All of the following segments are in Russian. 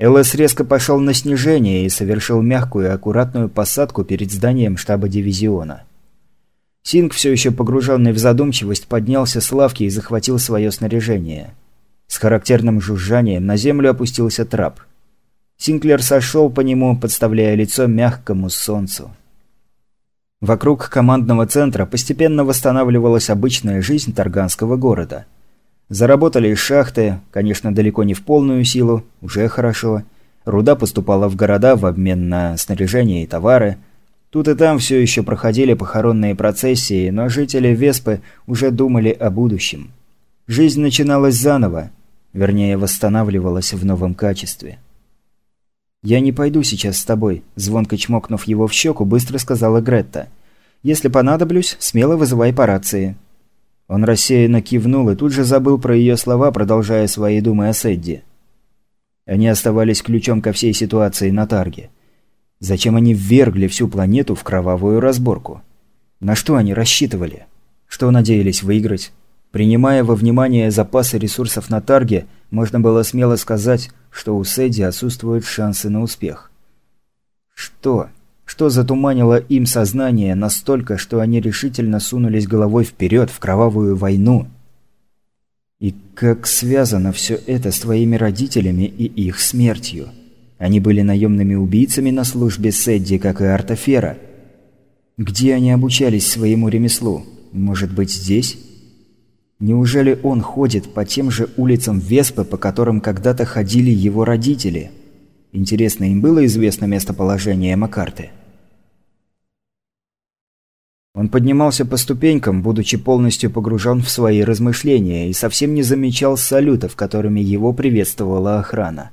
ЛС резко пошел на снижение и совершил мягкую и аккуратную посадку перед зданием штаба дивизиона. Синг, все еще погруженный в задумчивость, поднялся с лавки и захватил свое снаряжение. С характерным жужжанием на землю опустился трап. Синклер сошел по нему, подставляя лицо мягкому солнцу. Вокруг командного центра постепенно восстанавливалась обычная жизнь Тарганского города – Заработали шахты, конечно, далеко не в полную силу, уже хорошо. Руда поступала в города в обмен на снаряжение и товары. Тут и там все еще проходили похоронные процессии, но жители Веспы уже думали о будущем. Жизнь начиналась заново, вернее, восстанавливалась в новом качестве. «Я не пойду сейчас с тобой», – звонко чмокнув его в щеку, быстро сказала Гретта. «Если понадоблюсь, смело вызывай по рации». Он рассеянно кивнул и тут же забыл про ее слова, продолжая свои думы о Сэдди. Они оставались ключом ко всей ситуации на Тарге. Зачем они ввергли всю планету в кровавую разборку? На что они рассчитывали? Что надеялись выиграть? Принимая во внимание запасы ресурсов на Тарге, можно было смело сказать, что у Сэдди отсутствуют шансы на успех. Что? Что затуманило им сознание настолько, что они решительно сунулись головой вперед в кровавую войну. И как связано все это с твоими родителями и их смертью? Они были наемными убийцами на службе Сэдди, как и Артафера. Где они обучались своему ремеслу? Может быть, здесь? Неужели он ходит по тем же улицам Веспы, по которым когда-то ходили его родители? Интересно, им было известно местоположение Макарты? Он поднимался по ступенькам, будучи полностью погружен в свои размышления, и совсем не замечал салютов, которыми его приветствовала охрана.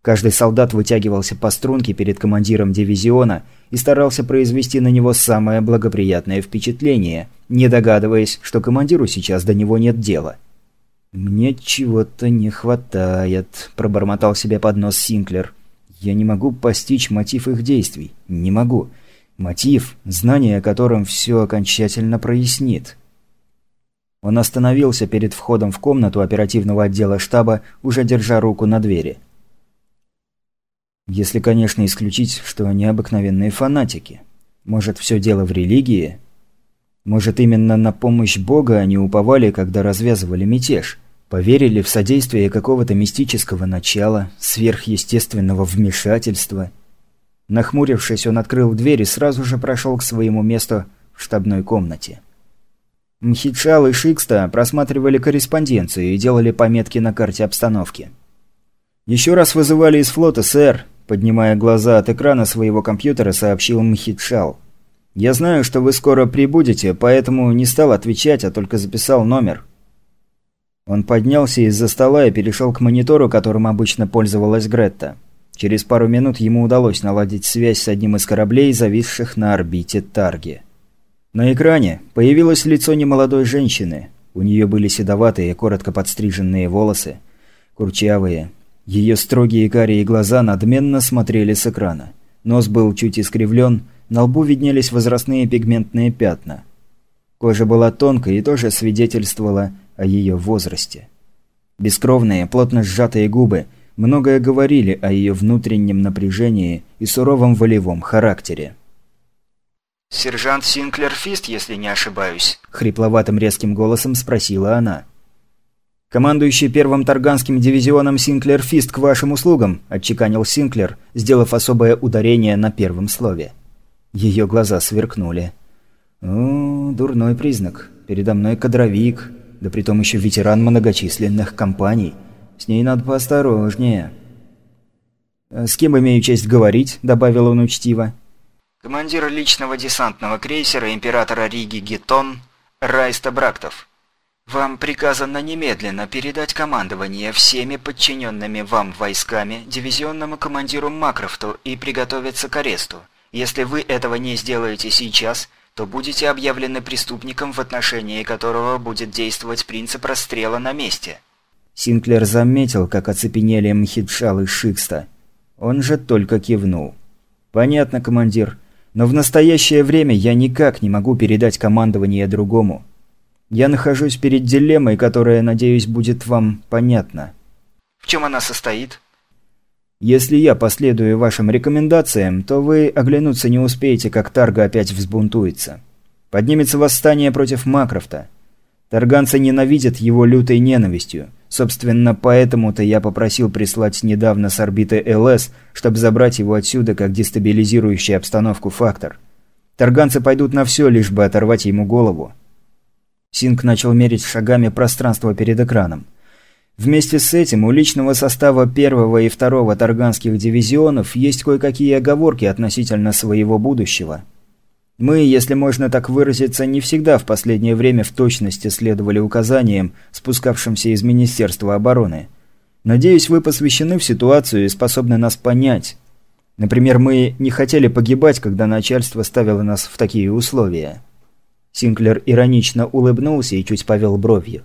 Каждый солдат вытягивался по струнке перед командиром дивизиона и старался произвести на него самое благоприятное впечатление, не догадываясь, что командиру сейчас до него нет дела. «Мне чего-то не хватает», – пробормотал себе под нос Синклер. «Я не могу постичь мотив их действий. Не могу. Мотив, знание о котором все окончательно прояснит. Он остановился перед входом в комнату оперативного отдела штаба, уже держа руку на двери. Если, конечно, исключить, что они обыкновенные фанатики. Может, все дело в религии? Может, именно на помощь Бога они уповали, когда развязывали мятеж? Поверили в содействие какого-то мистического начала, сверхъестественного вмешательства – Нахмурившись, он открыл дверь и сразу же прошел к своему месту в штабной комнате. Мхитшал и Шикста просматривали корреспонденцию и делали пометки на карте обстановки. «Еще раз вызывали из флота, сэр», – поднимая глаза от экрана своего компьютера, сообщил Мхитшал. «Я знаю, что вы скоро прибудете, поэтому не стал отвечать, а только записал номер». Он поднялся из-за стола и перешел к монитору, которым обычно пользовалась Гретта. Через пару минут ему удалось наладить связь с одним из кораблей, зависших на орбите Тарги. На экране появилось лицо немолодой женщины. У нее были седоватые, коротко подстриженные волосы, курчавые. Ее строгие карие глаза надменно смотрели с экрана. Нос был чуть искривлен, на лбу виднелись возрастные пигментные пятна. Кожа была тонкой и тоже свидетельствовала о ее возрасте. Бескровные, плотно сжатые губы – многое говорили о ее внутреннем напряжении и суровом волевом характере. «Сержант Синклер Фист, если не ошибаюсь?» – хрипловатым резким голосом спросила она. «Командующий первым Тарганским дивизионом Синклер Фист к вашим услугам», – отчеканил Синклер, сделав особое ударение на первом слове. Ее глаза сверкнули. «О, дурной признак. Передо мной кадровик, да притом еще ветеран многочисленных компаний». С ней надо поосторожнее». «Э, «С кем имею честь говорить?» – добавил он учтиво. «Командир личного десантного крейсера императора Риги Гетон Райста Брактов. Вам приказано немедленно передать командование всеми подчиненными вам войсками дивизионному командиру Макрофту и приготовиться к аресту. Если вы этого не сделаете сейчас, то будете объявлены преступником, в отношении которого будет действовать принцип расстрела на месте». Синклер заметил, как оцепенели Мхитшал и Шикста. Он же только кивнул. «Понятно, командир. Но в настоящее время я никак не могу передать командование другому. Я нахожусь перед дилеммой, которая, надеюсь, будет вам понятна». «В чем она состоит?» Если я последую вашим рекомендациям, то вы оглянуться не успеете, как Тарга опять взбунтуется. Поднимется восстание против Макрофта. Тарганцы ненавидят его лютой ненавистью. Собственно, поэтому-то я попросил прислать недавно с орбиты ЛС, чтобы забрать его отсюда как дестабилизирующий обстановку фактор. Тарганцы пойдут на все, лишь бы оторвать ему голову. Синг начал мерить шагами пространство перед экраном. Вместе с этим у личного состава первого и второго Тарганских дивизионов есть кое-какие оговорки относительно своего будущего. Мы, если можно так выразиться, не всегда в последнее время в точности следовали указаниям, спускавшимся из Министерства обороны. Надеюсь, вы посвящены в ситуацию и способны нас понять. Например, мы не хотели погибать, когда начальство ставило нас в такие условия. Синклер иронично улыбнулся и чуть повел бровью.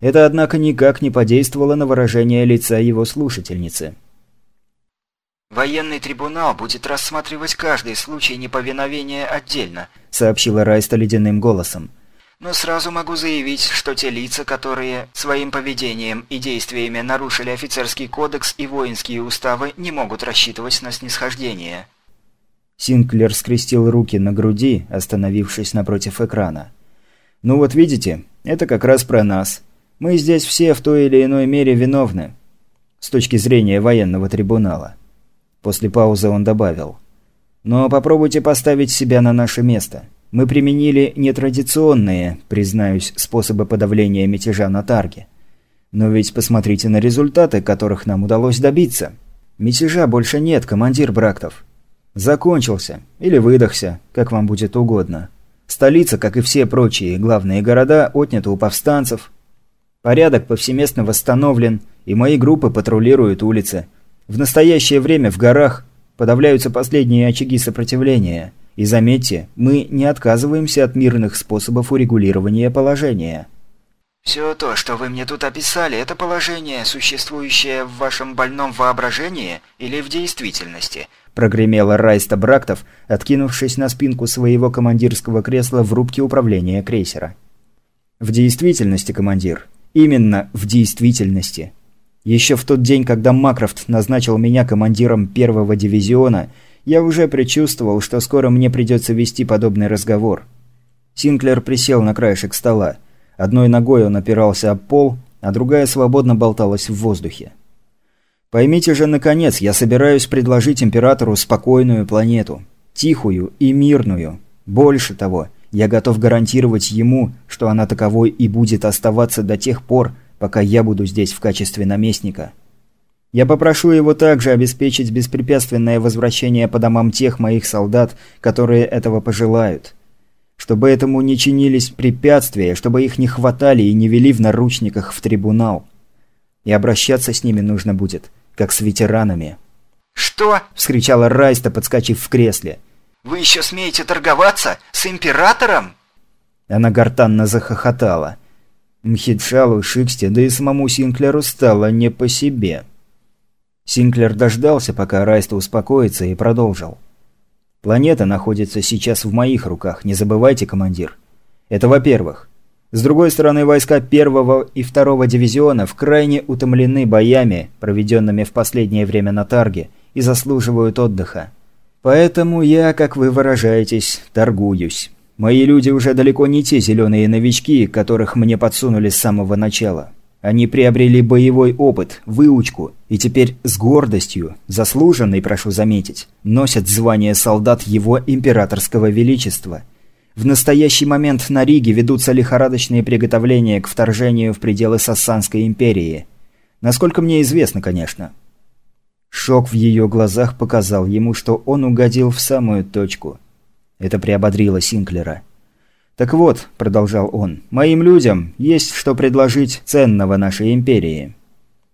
Это, однако, никак не подействовало на выражение лица его слушательницы. «Военный трибунал будет рассматривать каждый случай неповиновения отдельно», сообщила Райста ледяным голосом. «Но сразу могу заявить, что те лица, которые своим поведением и действиями нарушили офицерский кодекс и воинские уставы, не могут рассчитывать на снисхождение». Синклер скрестил руки на груди, остановившись напротив экрана. «Ну вот видите, это как раз про нас. Мы здесь все в той или иной мере виновны. С точки зрения военного трибунала». После паузы он добавил. «Но попробуйте поставить себя на наше место. Мы применили нетрадиционные, признаюсь, способы подавления мятежа на Тарге. Но ведь посмотрите на результаты, которых нам удалось добиться. Мятежа больше нет, командир Брактов. Закончился. Или выдохся, как вам будет угодно. Столица, как и все прочие главные города, отнята у повстанцев. Порядок повсеместно восстановлен, и мои группы патрулируют улицы – в настоящее время в горах подавляются последние очаги сопротивления. И заметьте, мы не отказываемся от мирных способов урегулирования положения. «Все то, что вы мне тут описали, это положение, существующее в вашем больном воображении или в действительности?» Прогремела Райста Брактов, откинувшись на спинку своего командирского кресла в рубке управления крейсера. «В действительности, командир. Именно в действительности. Еще в тот день, когда Макрофт назначил меня командиром первого дивизиона, я уже предчувствовал, что скоро мне придется вести подобный разговор. Синклер присел на краешек стола. Одной ногой он опирался об пол, а другая свободно болталась в воздухе. Поймите же, наконец, я собираюсь предложить императору спокойную планету. Тихую и мирную. Больше того, я готов гарантировать ему, что она таковой и будет оставаться до тех пор, пока я буду здесь в качестве наместника. Я попрошу его также обеспечить беспрепятственное возвращение по домам тех моих солдат, которые этого пожелают. Чтобы этому не чинились препятствия, чтобы их не хватали и не вели в наручниках в трибунал. И обращаться с ними нужно будет, как с ветеранами. «Что?» – вскричала Райста, подскочив в кресле. «Вы еще смеете торговаться с императором?» Она гортанно захохотала. Мхитшалу, Шиксте, да и самому Синклеру стало не по себе. Синклер дождался, пока Райста успокоится, и продолжил. «Планета находится сейчас в моих руках, не забывайте, командир. Это во-первых. С другой стороны, войска первого и второго дивизионов крайне утомлены боями, проведенными в последнее время на Тарге, и заслуживают отдыха. Поэтому я, как вы выражаетесь, торгуюсь». Мои люди уже далеко не те зеленые новички, которых мне подсунули с самого начала. Они приобрели боевой опыт, выучку, и теперь с гордостью, заслуженной, прошу заметить, носят звание солдат его императорского величества. В настоящий момент на Риге ведутся лихорадочные приготовления к вторжению в пределы Сассанской империи. Насколько мне известно, конечно. Шок в ее глазах показал ему, что он угодил в самую точку – это приободрило Синклера. «Так вот», – продолжал он, – «моим людям есть что предложить ценного нашей империи.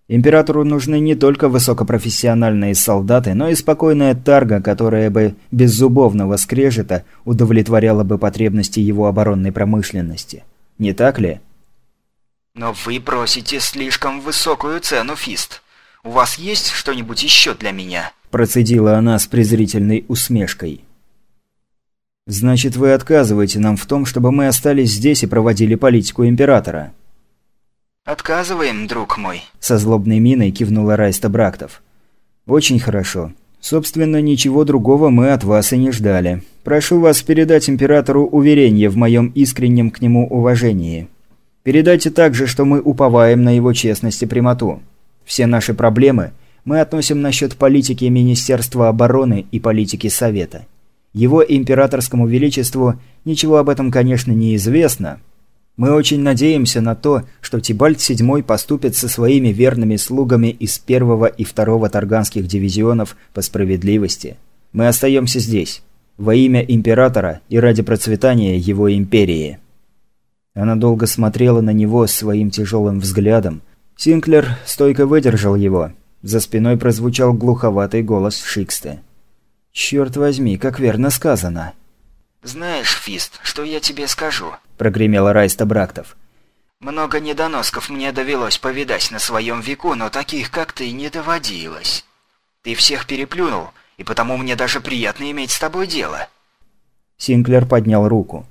Императору нужны не только высокопрофессиональные солдаты, но и спокойная тарга, которая бы без зубовного скрежета удовлетворяла бы потребности его оборонной промышленности. Не так ли?» «Но вы просите слишком высокую цену, Фист. У вас есть что-нибудь еще для меня?» Процедила она с презрительной усмешкой. «Значит, вы отказываете нам в том, чтобы мы остались здесь и проводили политику Императора?» «Отказываем, друг мой», – со злобной миной кивнула Райста Брактов. «Очень хорошо. Собственно, ничего другого мы от вас и не ждали. Прошу вас передать императору уверение в моем искреннем к нему уважении. Передайте также, что мы уповаем на его честность и прямоту. Все наши проблемы мы относим насчет политики Министерства обороны и политики Совета. Его императорскому величеству ничего об этом, конечно, не известно. Мы очень надеемся на то, что Тибальт VII поступит со своими верными слугами из первого и второго Тарганских дивизионов по справедливости. Мы остаемся здесь, во имя императора и ради процветания его империи». Она долго смотрела на него своим тяжелым взглядом. Синклер стойко выдержал его. За спиной прозвучал глуховатый голос Шиксте. «Черт возьми, как верно сказано!» «Знаешь, Фист, что я тебе скажу?» – прогремела Райста Брактов. «Много недоносков мне довелось повидать на своем веку, но таких, как ты, не доводилось. Ты всех переплюнул, и потому мне даже приятно иметь с тобой дело». Синклер поднял руку.